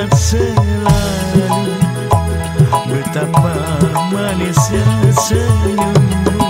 selamat selalu Betapa manisnya senyum